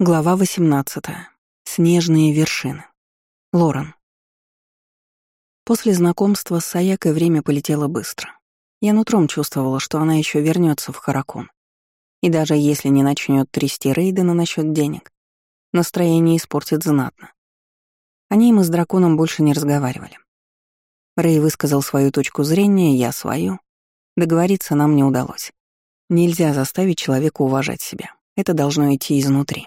Глава 18. Снежные вершины. Лорен. После знакомства с Саякой время полетело быстро. Я нутром чувствовала, что она еще вернется в Харакон. И даже если не начнет трясти Рейдена насчет денег, настроение испортит знатно. О ней мы с драконом больше не разговаривали. Рей высказал свою точку зрения, я свою. Договориться нам не удалось. Нельзя заставить человека уважать себя. Это должно идти изнутри.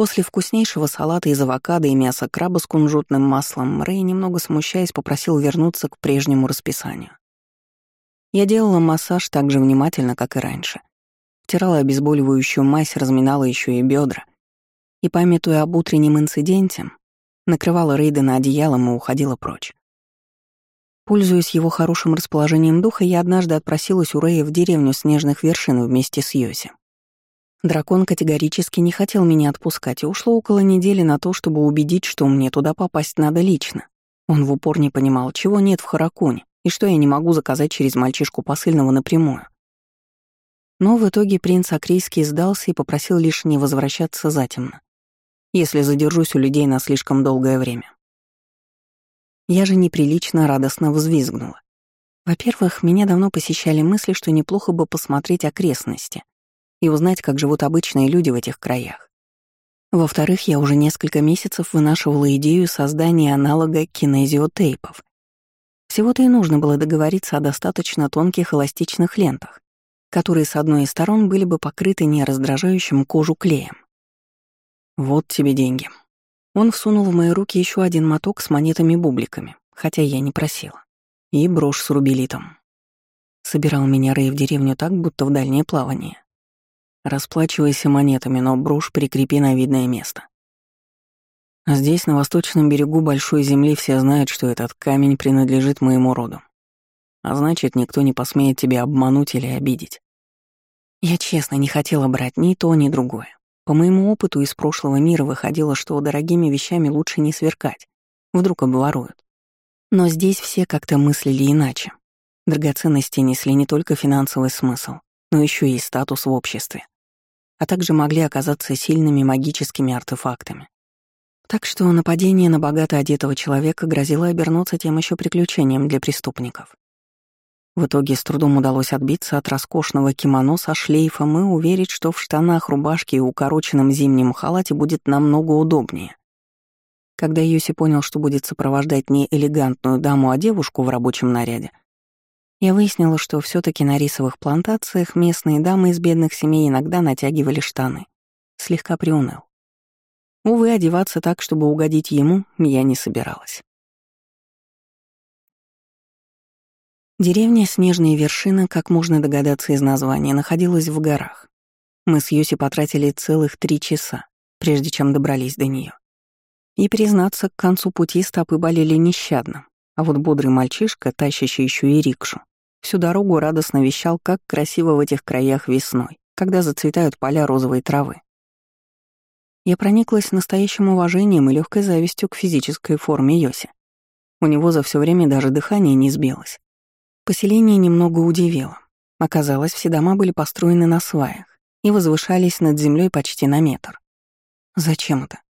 После вкуснейшего салата из авокадо и мяса краба с кунжутным маслом Рэй, немного смущаясь, попросил вернуться к прежнему расписанию. Я делала массаж так же внимательно, как и раньше. Втирала обезболивающую мазь, разминала еще и бедра. И, памятуя об утреннем инциденте, накрывала Рейдена одеялом и уходила прочь. Пользуясь его хорошим расположением духа, я однажды отпросилась у Рэя в деревню снежных вершин вместе с Йоси. Дракон категорически не хотел меня отпускать, и ушло около недели на то, чтобы убедить, что мне туда попасть надо лично. Он в упор не понимал, чего нет в Хараконе, и что я не могу заказать через мальчишку посыльного напрямую. Но в итоге принц Акрийский сдался и попросил лишь не возвращаться затемно, если задержусь у людей на слишком долгое время. Я же неприлично радостно взвизгнула. Во-первых, меня давно посещали мысли, что неплохо бы посмотреть окрестности, и узнать, как живут обычные люди в этих краях. Во-вторых, я уже несколько месяцев вынашивала идею создания аналога кинезиотейпов. Всего-то и нужно было договориться о достаточно тонких эластичных лентах, которые с одной из сторон были бы покрыты нераздражающим кожу клеем. «Вот тебе деньги». Он всунул в мои руки еще один моток с монетами-бубликами, хотя я не просила. И брошь с рубелитом. Собирал меня Рэй в деревню так, будто в дальнее плавание. Расплачивайся монетами, но брошь прикрепи на видное место. Здесь, на восточном берегу большой земли, все знают, что этот камень принадлежит моему роду. А значит, никто не посмеет тебя обмануть или обидеть. Я честно не хотела брать ни то, ни другое. По моему опыту из прошлого мира выходило, что дорогими вещами лучше не сверкать. Вдруг обворуют. Но здесь все как-то мыслили иначе. Драгоценности несли не только финансовый смысл, но еще и статус в обществе а также могли оказаться сильными магическими артефактами. Так что нападение на богато одетого человека грозило обернуться тем еще приключением для преступников. В итоге с трудом удалось отбиться от роскошного кимоно со шлейфом и уверить, что в штанах, рубашке и укороченном зимнем халате будет намного удобнее. Когда Юси понял, что будет сопровождать не элегантную даму, а девушку в рабочем наряде, я выяснила, что все таки на рисовых плантациях местные дамы из бедных семей иногда натягивали штаны. Слегка приуныл. Увы, одеваться так, чтобы угодить ему, я не собиралась. Деревня Снежные вершины, как можно догадаться из названия, находилась в горах. Мы с Юси потратили целых три часа, прежде чем добрались до нее. И, признаться, к концу пути стопы болели нещадно, а вот бодрый мальчишка, тащащий еще и рикшу, Всю дорогу радостно вещал, как красиво в этих краях весной, когда зацветают поля розовой травы. Я прониклась настоящим уважением и легкой завистью к физической форме Йоси. У него за все время даже дыхание не сбилось. Поселение немного удивило. Оказалось, все дома были построены на сваях и возвышались над землей почти на метр. Зачем это?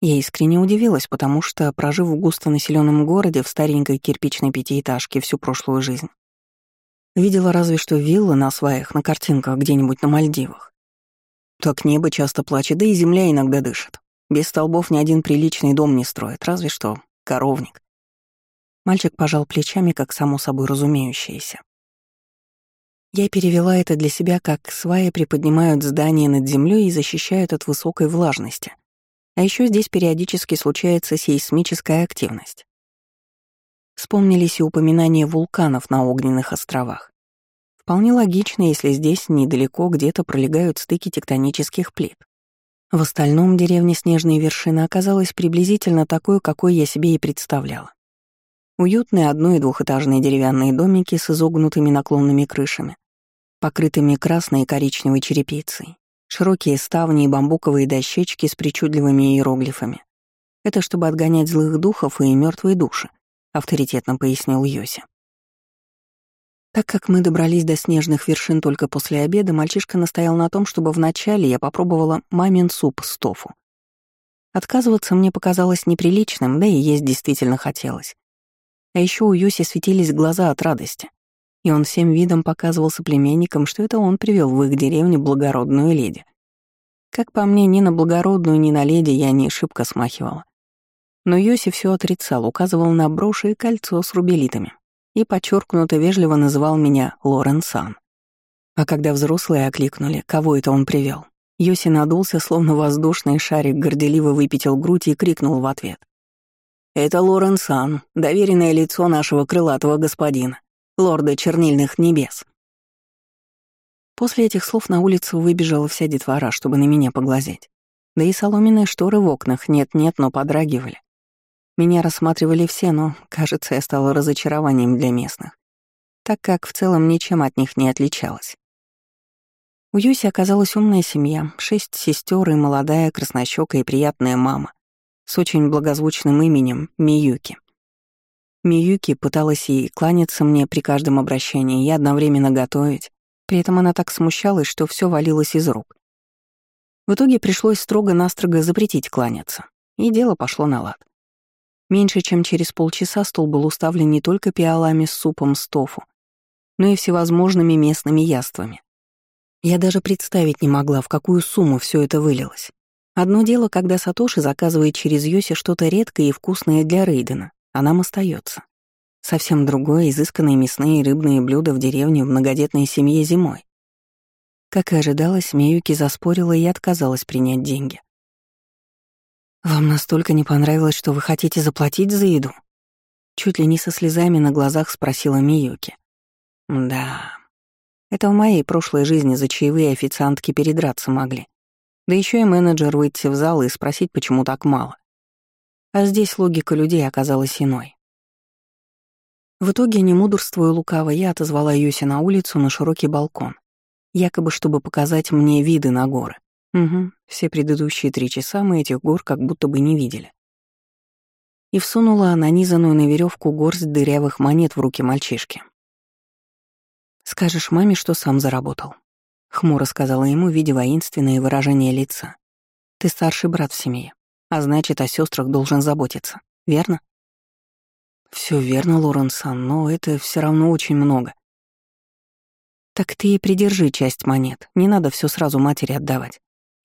Я искренне удивилась, потому что, прожив в густонаселенном городе в старенькой кирпичной пятиэтажке всю прошлую жизнь, Видела разве что виллы на сваях на картинках где-нибудь на Мальдивах. Так небо часто плачет, да и земля иногда дышит. Без столбов ни один приличный дом не строит, разве что коровник. Мальчик пожал плечами, как само собой разумеющееся. Я перевела это для себя как сваи приподнимают здание над землей и защищают от высокой влажности. А еще здесь периодически случается сейсмическая активность. Вспомнились и упоминания вулканов на огненных островах. Вполне логично, если здесь недалеко где-то пролегают стыки тектонических плит. В остальном деревня Снежные вершины оказалась приблизительно такой, какой я себе и представляла. Уютные одно- и двухэтажные деревянные домики с изогнутыми наклонными крышами, покрытыми красной и коричневой черепицей, широкие ставни и бамбуковые дощечки с причудливыми иероглифами. Это чтобы отгонять злых духов и мертвые души, авторитетно пояснил Йоси. Так как мы добрались до снежных вершин только после обеда, мальчишка настоял на том, чтобы вначале я попробовала мамин суп с тофу. Отказываться мне показалось неприличным, да и есть действительно хотелось. А еще у Юси светились глаза от радости, и он всем видом показывал соплеменникам, что это он привел в их деревню благородную леди. Как по мне, ни на благородную, ни на леди я не шибко смахивала. Но Йоси все отрицал, указывал на броши и кольцо с рубелитами и подчеркнуто вежливо называл меня Лорен Сан. А когда взрослые окликнули, кого это он привел, Йоси надулся, словно воздушный шарик, горделиво выпятил грудь и крикнул в ответ. «Это Лорен Сан, доверенное лицо нашего крылатого господина, лорда чернильных небес». После этих слов на улицу выбежала вся детвора, чтобы на меня поглазеть. Да и соломенные шторы в окнах нет-нет, но подрагивали. Меня рассматривали все, но, кажется, я стала разочарованием для местных, так как в целом ничем от них не отличалась. У Юси оказалась умная семья, шесть сестер и молодая, краснощёкая и приятная мама с очень благозвучным именем Миюки. Миюки пыталась и кланяться мне при каждом обращении, и одновременно готовить. При этом она так смущалась, что все валилось из рук. В итоге пришлось строго-настрого запретить кланяться, и дело пошло на лад. Меньше чем через полчаса стол был уставлен не только пиалами с супом с тофу, но и всевозможными местными яствами. Я даже представить не могла, в какую сумму все это вылилось. Одно дело, когда Сатоши заказывает через Йоси что-то редкое и вкусное для Рейдена, а нам остается. Совсем другое — изысканные мясные и рыбные блюда в деревне в многодетной семье зимой. Как и ожидалось, Миюки заспорила и отказалась принять деньги. «Вам настолько не понравилось, что вы хотите заплатить за еду?» Чуть ли не со слезами на глазах спросила Миюки. «Да, это в моей прошлой жизни за чаевые официантки передраться могли. Да еще и менеджер выйти в зал и спросить, почему так мало. А здесь логика людей оказалась иной. В итоге, не мудрствуя лукаво, я отозвала Юси на улицу на широкий балкон, якобы чтобы показать мне виды на горы. Угу, все предыдущие три часа мы этих гор как будто бы не видели. И всунула нанизанную на веревку горсть дырявых монет в руки мальчишки. «Скажешь маме, что сам заработал», — хмуро сказала ему, видя воинственное выражение лица. «Ты старший брат в семье, а значит, о сестрах должен заботиться, верно?» Все верно, Лоренсан, но это все равно очень много. Так ты и придержи часть монет, не надо все сразу матери отдавать.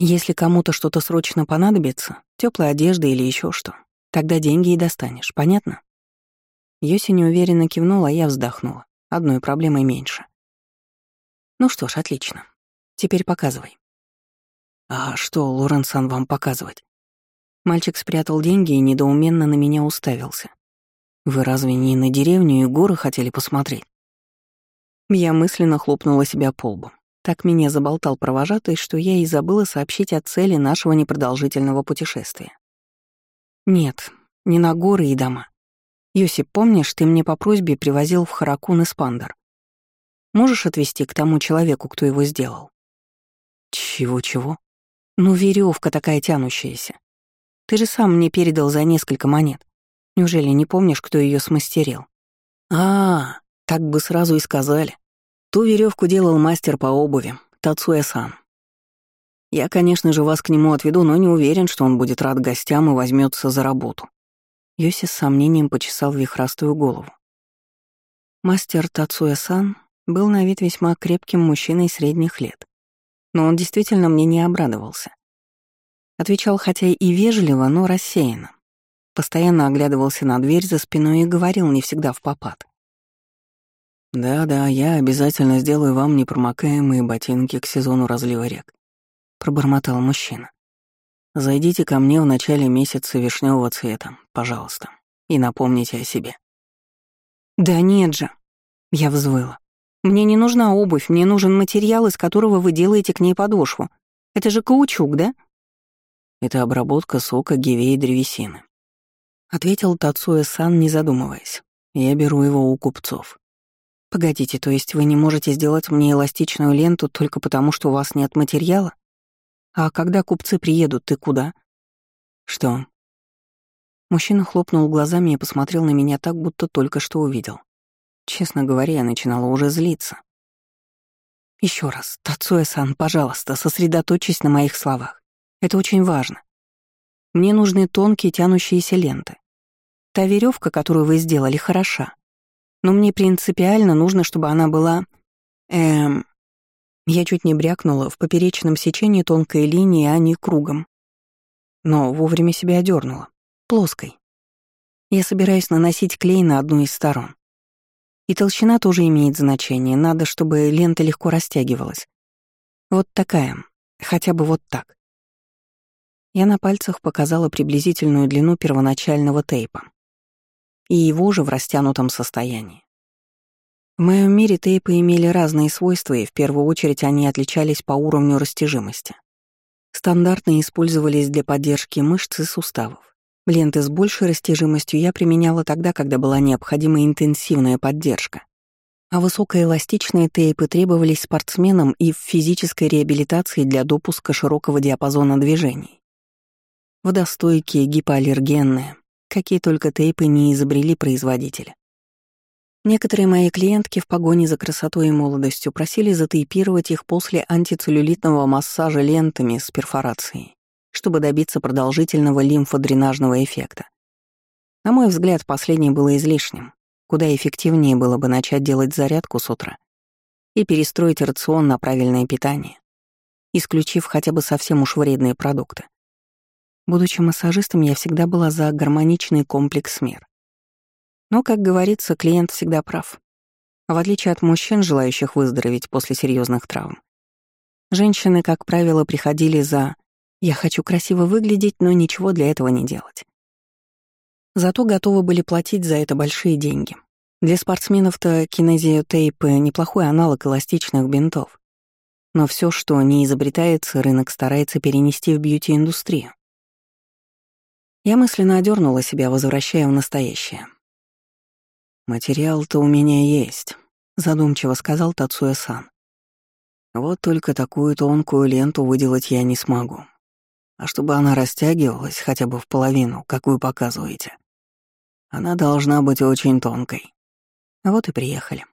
Если кому-то что-то срочно понадобится, теплая одежда или еще что, тогда деньги и достанешь, понятно? Йоси неуверенно кивнула, а я вздохнула. Одной проблемой меньше. Ну что ж, отлично. Теперь показывай. А что, Лоренсан, вам показывать? Мальчик спрятал деньги и недоуменно на меня уставился. Вы разве не на деревню и горы хотели посмотреть? Я мысленно хлопнула себя по лбу. Так меня заболтал провожатый, что я и забыла сообщить о цели нашего непродолжительного путешествия. Нет, не на горы и дома. Йосип, помнишь, ты мне по просьбе привозил в Харакун и Спандер? Можешь отвезти к тому человеку, кто его сделал? Чего-чего? Ну, веревка такая тянущаяся. Ты же сам мне передал за несколько монет. Неужели не помнишь, кто ее смастерил? А, так бы сразу и сказали. Ту веревку делал мастер по обуви, Тацуя-сан. Я, конечно же, вас к нему отведу, но не уверен, что он будет рад гостям и возьмется за работу. Йоси с сомнением почесал вихрастую голову. Мастер Тацуя-сан был на вид весьма крепким мужчиной средних лет. Но он действительно мне не обрадовался. Отвечал хотя и вежливо, но рассеянно. Постоянно оглядывался на дверь за спиной и говорил не всегда в попад. «Да-да, я обязательно сделаю вам непромокаемые ботинки к сезону разлива рек», — пробормотал мужчина. «Зайдите ко мне в начале месяца вишневого цвета, пожалуйста, и напомните о себе». «Да нет же», — я взвыла. «Мне не нужна обувь, мне нужен материал, из которого вы делаете к ней подошву. Это же каучук, да?» «Это обработка сока гивей древесины», — ответил Тацуэ-сан, не задумываясь. «Я беру его у купцов». Погодите, то есть вы не можете сделать мне эластичную ленту только потому, что у вас нет материала? А когда купцы приедут, ты куда? Что? Мужчина хлопнул глазами и посмотрел на меня так, будто только что увидел. Честно говоря, я начинала уже злиться. Еще раз, Тацуэ-сан, пожалуйста, сосредоточьтесь на моих словах. Это очень важно. Мне нужны тонкие тянущиеся ленты. Та веревка, которую вы сделали, хороша. Но мне принципиально нужно, чтобы она была... Эм... Я чуть не брякнула в поперечном сечении тонкой линии, а не кругом. Но вовремя себя одернула. Плоской. Я собираюсь наносить клей на одну из сторон. И толщина тоже имеет значение. Надо, чтобы лента легко растягивалась. Вот такая. Хотя бы вот так. Я на пальцах показала приблизительную длину первоначального тейпа. И его же в растянутом состоянии. В моем мире тейпы имели разные свойства, и в первую очередь они отличались по уровню растяжимости. Стандартно использовались для поддержки мышц и суставов. Ленты с большей растяжимостью я применяла тогда, когда была необходима интенсивная поддержка. А высокоэластичные тейпы требовались спортсменам и в физической реабилитации для допуска широкого диапазона движений. Водостойкие, гипоаллергенные, какие только тейпы не изобрели производители. Некоторые мои клиентки в погоне за красотой и молодостью просили затейпировать их после антицеллюлитного массажа лентами с перфорацией чтобы добиться продолжительного лимфодренажного эффекта. На мой взгляд, последнее было излишним. Куда эффективнее было бы начать делать зарядку с утра и перестроить рацион на правильное питание, исключив хотя бы совсем уж вредные продукты. Будучи массажистом, я всегда была за гармоничный комплекс мер. Но, как говорится, клиент всегда прав. В отличие от мужчин, желающих выздороветь после серьезных травм, женщины, как правило, приходили за я хочу красиво выглядеть, но ничего для этого не делать. Зато готовы были платить за это большие деньги. Для спортсменов-то кинезиотейпы — неплохой аналог эластичных бинтов. Но все, что не изобретается, рынок старается перенести в бьюти-индустрию. Я мысленно одернула себя, возвращая в настоящее. «Материал-то у меня есть», — задумчиво сказал Тацуэ-сан. «Вот только такую тонкую ленту выделать я не смогу. А чтобы она растягивалась хотя бы в половину, как вы показываете, она должна быть очень тонкой. Вот и приехали.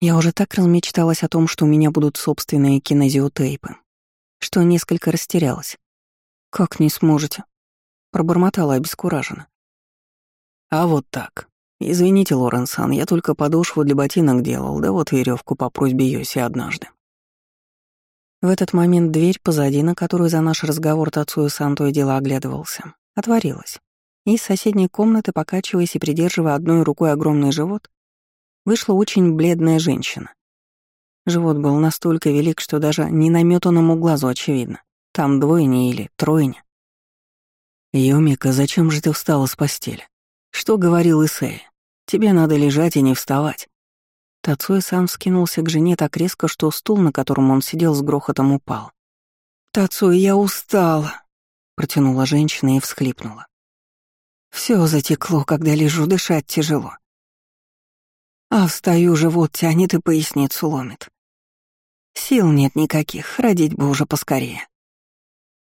Я уже так размечталась о том, что у меня будут собственные кинезиотейпы, что несколько растерялась. «Как не сможете?» — пробормотала обескураженно. «А вот так. Извините, Лоренсан, я только подошву для ботинок делал, да вот веревку по просьбе Йоси однажды. В этот момент дверь позади, на которую за наш разговор Тацую Сан то и дело оглядывался, отворилась. И из соседней комнаты, покачиваясь и придерживая одной рукой огромный живот, вышла очень бледная женщина. Живот был настолько велик, что даже не наметанному глазу очевидно. Там двойня или тройня. «Юмика, зачем же ты встала с постели? Что говорил Исея? Тебе надо лежать и не вставать». Тацуэ сам скинулся к жене так резко, что стул, на котором он сидел, с грохотом упал. «Тацуэ, я устала», — протянула женщина и всхлипнула. Все затекло, когда лежу, дышать тяжело. А встаю, живот тянет и поясницу ломит. Сил нет никаких, родить бы уже поскорее.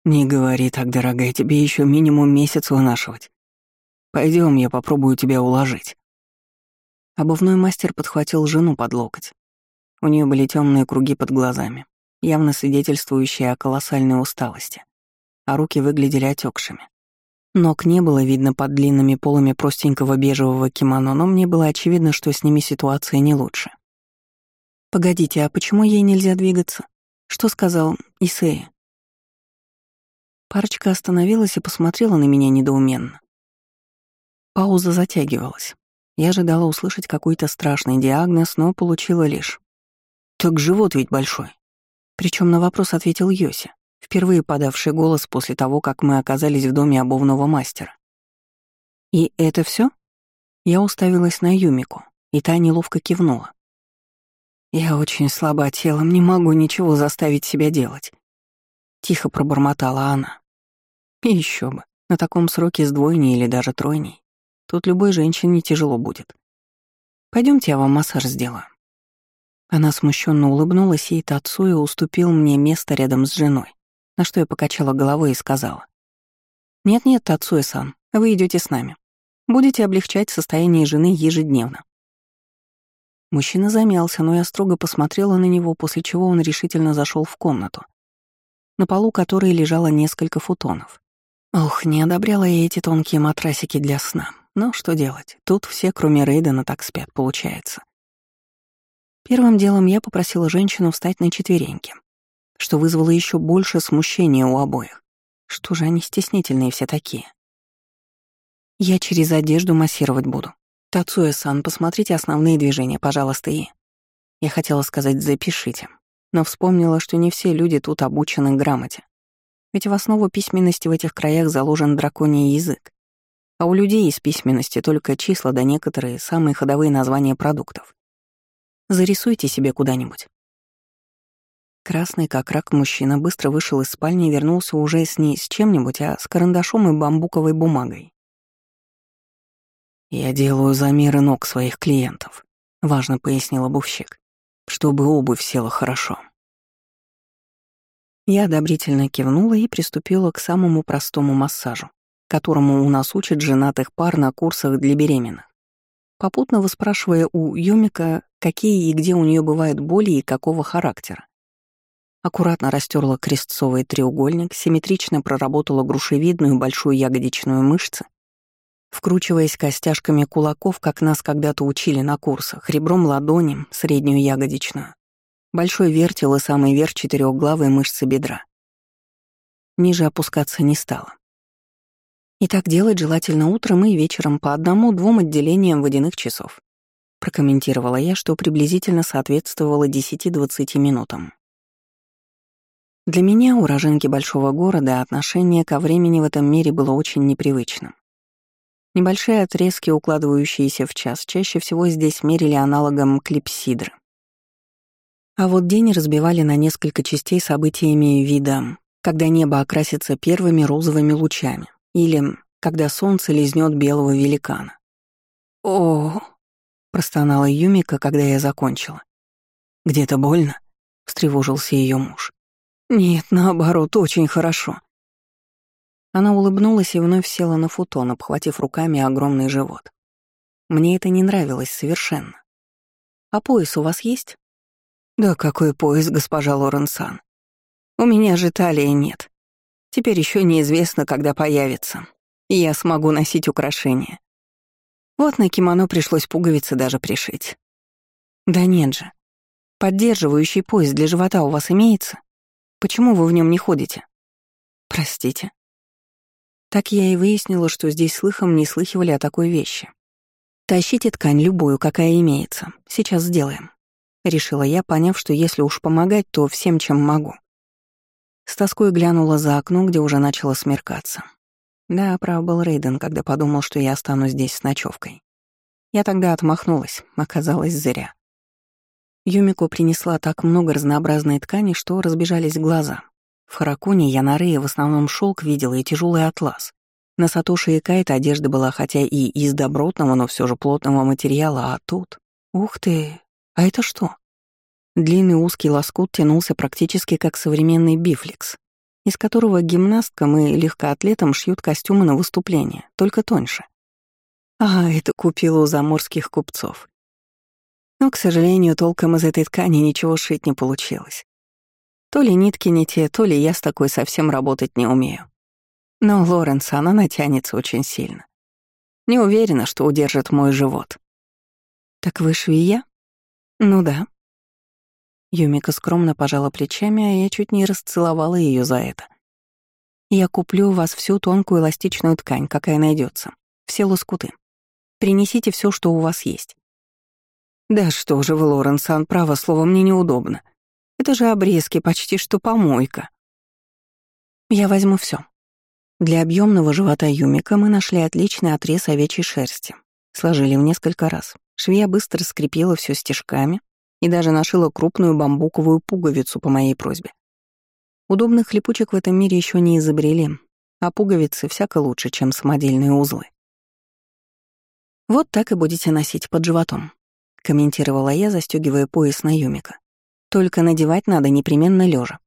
Не говори так, дорогая, тебе еще минимум месяц вынашивать. Пойдем, я попробую тебя уложить. Обувной мастер подхватил жену под локоть. У нее были темные круги под глазами, явно свидетельствующие о колоссальной усталости, а руки выглядели отекшими. Ног не было видно под длинными полами простенького бежевого кимоно, но мне было очевидно, что с ними ситуация не лучше. «Погодите, а почему ей нельзя двигаться? Что сказал Исея?» Парочка остановилась и посмотрела на меня недоуменно. Пауза затягивалась. Я ожидала услышать какой-то страшный диагноз, но получила лишь. «Так живот ведь большой». Причем на вопрос ответил Йоси, впервые подавший голос после того, как мы оказались в доме обувного мастера. «И это все? Я уставилась на Юмику, и та неловко кивнула. «Я очень слаба телом, не могу ничего заставить себя делать», — тихо пробормотала она. И еще бы, на таком сроке с двойней или даже тройней. Тут любой женщине тяжело будет. Пойдемте, я вам массаж сделаю. Она смущенно улыбнулась, и Тацуя уступил мне место рядом с женой, на что я покачала головой и сказала. «Нет-нет, Тацуя-сан, вы идете с нами. Будете облегчать состояние жены ежедневно». Мужчина замялся, но я строго посмотрела на него, после чего он решительно зашел в комнату, на полу которой лежало несколько футонов. Ох, не одобряла я эти тонкие матрасики для сна. Но что делать? Тут все, кроме Рейдена, так спят, получается. Первым делом я попросила женщину встать на четвереньки, что вызвало еще больше смущения у обоих. Что же они стеснительные все такие? Я через одежду массировать буду. Тацуя-сан, посмотрите основные движения, пожалуйста, и... Я хотела сказать «запишите», но вспомнила, что не все люди тут обучены грамоте. Ведь в основу письменности в этих краях заложен драконий язык. А у людей из письменности только числа да некоторые самые ходовые названия продуктов. Зарисуйте себе куда-нибудь. Красный, как рак, мужчина быстро вышел из спальни и вернулся уже с ней с чем-нибудь, а с карандашом и бамбуковой бумагой. «Я делаю замеры ног своих клиентов», — важно пояснил обувщик, «чтобы обувь села хорошо». Я одобрительно кивнула и приступила к самому простому массажу, которому у нас учат женатых пар на курсах для беременных, попутно выспрашивая у Юмика, какие и где у нее бывают боли и какого характера. Аккуратно растерла крестцовый треугольник, симметрично проработала грушевидную большую ягодичную мышцу вкручиваясь костяшками кулаков, как нас когда-то учили на курсах, ребром ладони, среднюю ягодичную, большой вертел и самый верх четырехглавой мышцы бедра. Ниже опускаться не стало. И так делать желательно утром и вечером по одному-двум отделениям водяных часов. Прокомментировала я, что приблизительно соответствовало 10-20 минутам. Для меня, уроженки большого города, отношение ко времени в этом мире было очень непривычным. Небольшие отрезки, укладывающиеся в час, чаще всего здесь мерили аналогом клипсидры. А вот день разбивали на несколько частей событиями вида, когда небо окрасится первыми розовыми лучами, или когда солнце лизнет белого великана. «О!» — простонала Юмика, когда я закончила. «Где-то больно?» — встревожился ее муж. «Нет, наоборот, очень хорошо. Она улыбнулась и вновь села на футон, обхватив руками огромный живот. Мне это не нравилось совершенно. «А пояс у вас есть?» «Да какой пояс, госпожа Лоренсан? У меня же талии нет. Теперь еще неизвестно, когда появится, и я смогу носить украшения. Вот на кимоно пришлось пуговицы даже пришить. Да нет же. Поддерживающий пояс для живота у вас имеется? Почему вы в нем не ходите? Простите. Так я и выяснила, что здесь слыхом не слыхивали о такой вещи. «Тащите ткань любую, какая имеется. Сейчас сделаем», — решила я, поняв, что если уж помогать, то всем, чем могу. С тоской глянула за окно, где уже начало смеркаться. Да, прав был Рейден, когда подумал, что я останусь здесь с ночевкой. Я тогда отмахнулась, оказалось зря. Юмико принесла так много разнообразной ткани, что разбежались глаза. В Харакуне я на Рее в основном шелк видела и тяжелый атлас. На Сатоши и Кайта одежда была хотя и из добротного, но все же плотного материала, а тут... Ух ты! А это что? Длинный узкий лоскут тянулся практически как современный бифлекс, из которого гимнасткам и легкоатлетам шьют костюмы на выступление, только тоньше. А, это купила у заморских купцов. Но, к сожалению, толком из этой ткани ничего шить не получилось. То ли нитки не те, то ли я с такой совсем работать не умею. Но Лоренс, она натянется очень сильно. Не уверена, что удержит мой живот. Так вы швея? Ну да. Юмика скромно пожала плечами, а я чуть не расцеловала ее за это. Я куплю у вас всю тонкую эластичную ткань, какая найдется, все лоскуты. Принесите все, что у вас есть. Да что же вы, Лоренсан, право слово, мне неудобно. Это же обрезки, почти что помойка. Я возьму все. Для объемного живота Юмика мы нашли отличный отрез овечьей шерсти. Сложили в несколько раз. Швея быстро скрепила все стежками и даже нашила крупную бамбуковую пуговицу по моей просьбе. Удобных липучек в этом мире еще не изобрели, а пуговицы всяко лучше, чем самодельные узлы. «Вот так и будете носить под животом», — комментировала я, застегивая пояс на Юмика. Только надевать надо непременно лежа.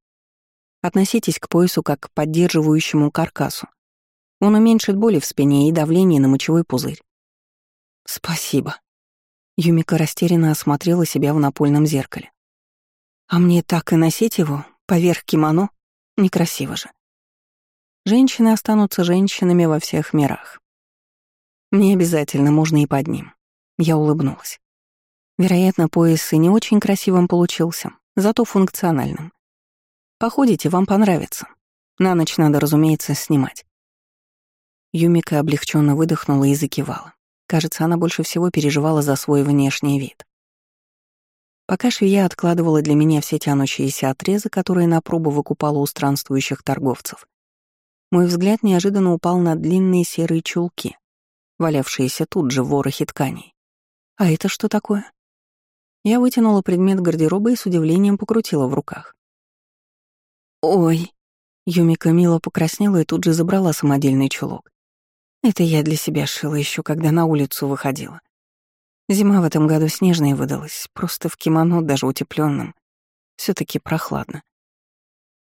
Относитесь к поясу как к поддерживающему каркасу. Он уменьшит боли в спине и давление на мочевой пузырь. Спасибо. Юмика растерянно осмотрела себя в напольном зеркале. «А мне так и носить его? Поверх кимоно? Некрасиво же. Женщины останутся женщинами во всех мирах. Мне обязательно можно и под ним. Я улыбнулась. Вероятно, пояс и не очень красивым получился, зато функциональным. Походите, вам понравится. На ночь надо, разумеется, снимать. Юмика облегченно выдохнула и закивала. Кажется, она больше всего переживала за свой внешний вид. Пока швея откладывала для меня все тянущиеся отрезы, которые на пробу выкупала у странствующих торговцев, мой взгляд неожиданно упал на длинные серые чулки, валявшиеся тут же в ворохе тканей. «А это что такое?» Я вытянула предмет гардероба и с удивлением покрутила в руках. «Ой!» Юмика мило покраснела и тут же забрала самодельный чулок. Это я для себя шила еще, когда на улицу выходила. Зима в этом году снежная выдалась, просто в кимоно, даже утепленном. все таки прохладно.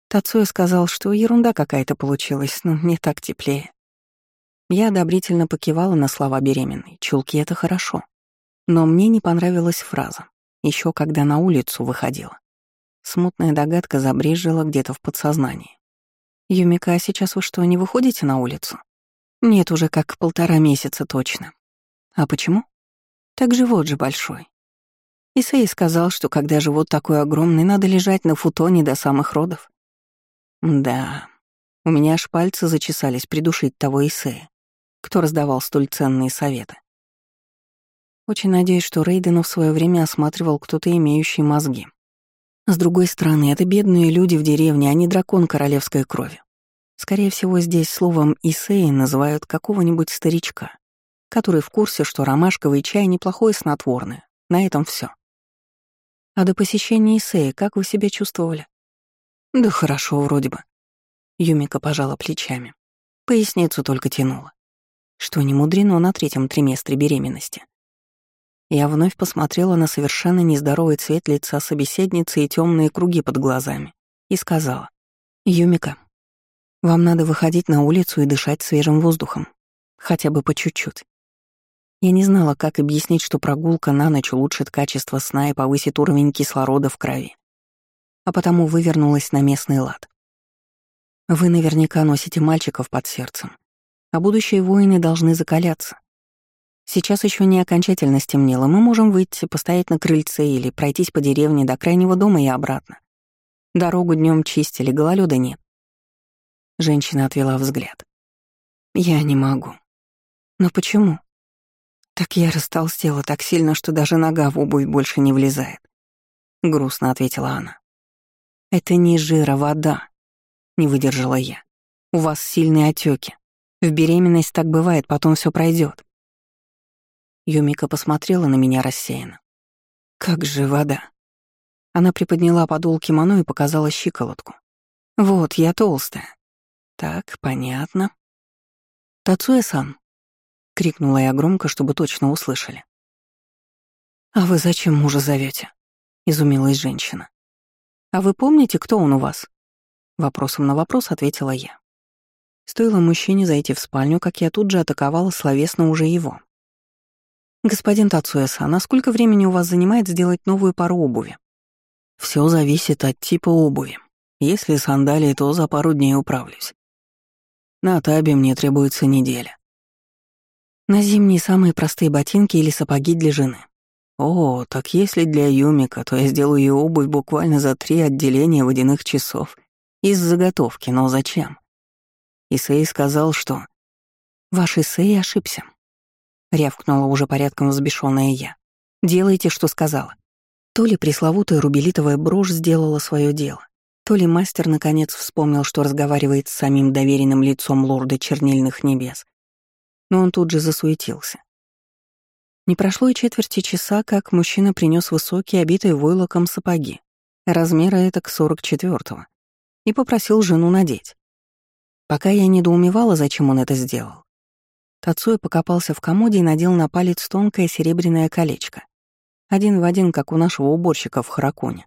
Тацуя сказал, что ерунда какая-то получилась, но мне так теплее. Я одобрительно покивала на слова беременной. Чулки — это хорошо. Но мне не понравилась фраза. Еще когда на улицу выходила. Смутная догадка забрежила где-то в подсознании. «Юмика, а сейчас вы что, не выходите на улицу?» «Нет, уже как полтора месяца точно». «А почему?» «Так живот же большой». Исей сказал, что когда живот такой огромный, надо лежать на футоне до самых родов. Да, у меня аж пальцы зачесались придушить того Исея, кто раздавал столь ценные советы. Очень надеюсь, что Рейдена в свое время осматривал кто-то, имеющий мозги. С другой стороны, это бедные люди в деревне, а не дракон королевской крови. Скорее всего, здесь словом «исеи» называют какого-нибудь старичка, который в курсе, что ромашковый чай — неплохое снотворное. На этом все. А до посещения Исея как вы себя чувствовали? Да хорошо, вроде бы. Юмика пожала плечами. Поясницу только тянула. Что не мудрено на третьем триместре беременности. Я вновь посмотрела на совершенно нездоровый цвет лица собеседницы и темные круги под глазами и сказала. «Юмика, вам надо выходить на улицу и дышать свежим воздухом. Хотя бы по чуть-чуть. Я не знала, как объяснить, что прогулка на ночь улучшит качество сна и повысит уровень кислорода в крови а потому вывернулась на местный лад. Вы наверняка носите мальчиков под сердцем, а будущие воины должны закаляться. Сейчас еще не окончательно стемнело, мы можем выйти, постоять на крыльце или пройтись по деревне до крайнего дома и обратно. Дорогу днем чистили, гололёда нет. Женщина отвела взгляд. Я не могу. Но почему? Так я растолстела так сильно, что даже нога в обувь больше не влезает. Грустно ответила она. «Это не жира, вода», — не выдержала я. «У вас сильные отеки. В беременность так бывает, потом все пройдет. Юмика посмотрела на меня рассеянно. «Как же вода?» Она приподняла подол кимоно и показала щиколотку. «Вот, я толстая». «Так, понятно». «Тацуэ-сан», — крикнула я громко, чтобы точно услышали. «А вы зачем мужа зовете? изумилась женщина. «А вы помните, кто он у вас?» Вопросом на вопрос ответила я. Стоило мужчине зайти в спальню, как я тут же атаковала словесно уже его. «Господин Тацуэса, насколько времени у вас занимает сделать новую пару обуви?» Все зависит от типа обуви. Если сандалии, то за пару дней управлюсь. На табе мне требуется неделя. На зимние самые простые ботинки или сапоги для жены. О, так если для Юмика, то я сделаю ее обувь буквально за три отделения водяных часов. Из заготовки, но зачем? Исей сказал, что... Ваш Исей ошибся. Рявкнула уже порядком взбешенная я. Делайте, что сказала. То ли пресловутая рубелитовая брошь сделала свое дело, то ли мастер наконец вспомнил, что разговаривает с самим доверенным лицом лорда чернильных небес. Но он тут же засуетился. Не прошло и четверти часа, как мужчина принес высокие, обитые войлоком сапоги, размера это к 44-го, и попросил жену надеть. Пока я недоумевала, зачем он это сделал, Тацуя покопался в комоде и надел на палец тонкое серебряное колечко. Один в один, как у нашего уборщика в Харакуне.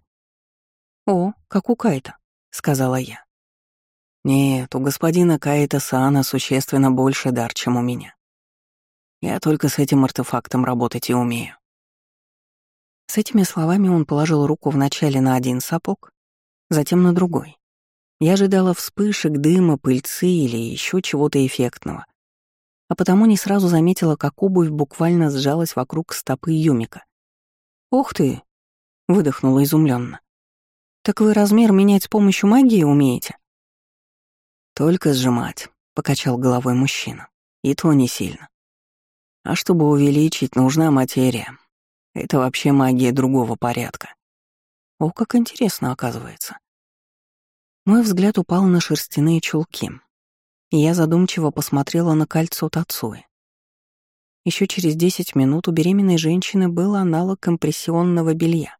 «О, как у Кайта», — сказала я. «Нет, у господина Кайта Саана существенно больше дар, чем у меня. Я только с этим артефактом работать и умею. С этими словами он положил руку вначале на один сапог, затем на другой. Я ожидала вспышек, дыма, пыльцы или еще чего-то эффектного, а потому не сразу заметила, как обувь буквально сжалась вокруг стопы Юмика. «Ух ты!» — выдохнула изумленно. «Так вы размер менять с помощью магии умеете?» «Только сжимать», — покачал головой мужчина. «И то не сильно. А чтобы увеличить, нужна материя. Это вообще магия другого порядка. О, как интересно оказывается. Мой взгляд упал на шерстяные чулки, и я задумчиво посмотрела на кольцо Тацуи. Еще через 10 минут у беременной женщины был аналог компрессионного белья.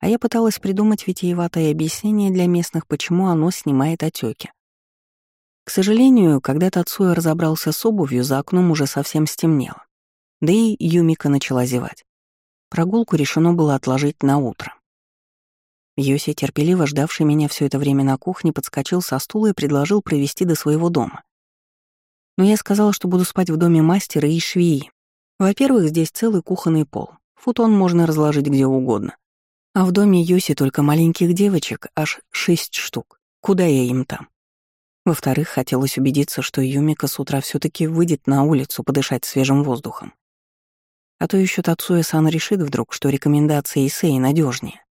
А я пыталась придумать витиеватое объяснение для местных, почему оно снимает отеки. К сожалению, когда Тацуя разобрался с обувью, за окном уже совсем стемнело. Да и Юмика начала зевать. Прогулку решено было отложить на утро. Йоси, терпеливо ждавший меня все это время на кухне, подскочил со стула и предложил провести до своего дома. Но я сказала, что буду спать в доме мастера и швеи. Во-первых, здесь целый кухонный пол. Футон можно разложить где угодно. А в доме Йоси только маленьких девочек, аж шесть штук. Куда я им там? Во-вторых, хотелось убедиться, что Юмика с утра все таки выйдет на улицу подышать свежим воздухом. А то еще Тацуя-сан решит вдруг, что рекомендация Исеи надежнее.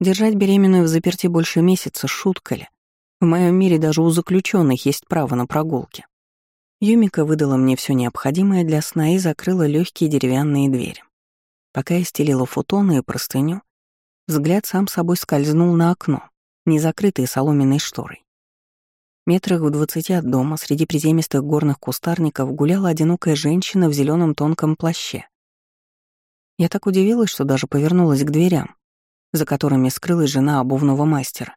Держать беременную в заперти больше месяца — шутка ли? В моем мире даже у заключенных есть право на прогулки. Юмика выдала мне все необходимое для сна и закрыла легкие деревянные двери. Пока я стелила футоны и простыню, взгляд сам собой скользнул на окно, не закрытое соломенной шторой. Метрах в двадцати от дома среди приземистых горных кустарников гуляла одинокая женщина в зеленом тонком плаще. Я так удивилась, что даже повернулась к дверям, за которыми скрылась жена обувного мастера.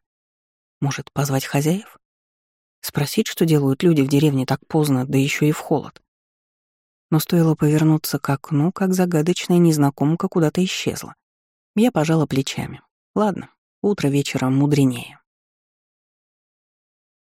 Может, позвать хозяев? Спросить, что делают люди в деревне так поздно, да еще и в холод. Но стоило повернуться к окну, как загадочная незнакомка куда-то исчезла. Я пожала плечами. Ладно, утро вечера мудренее.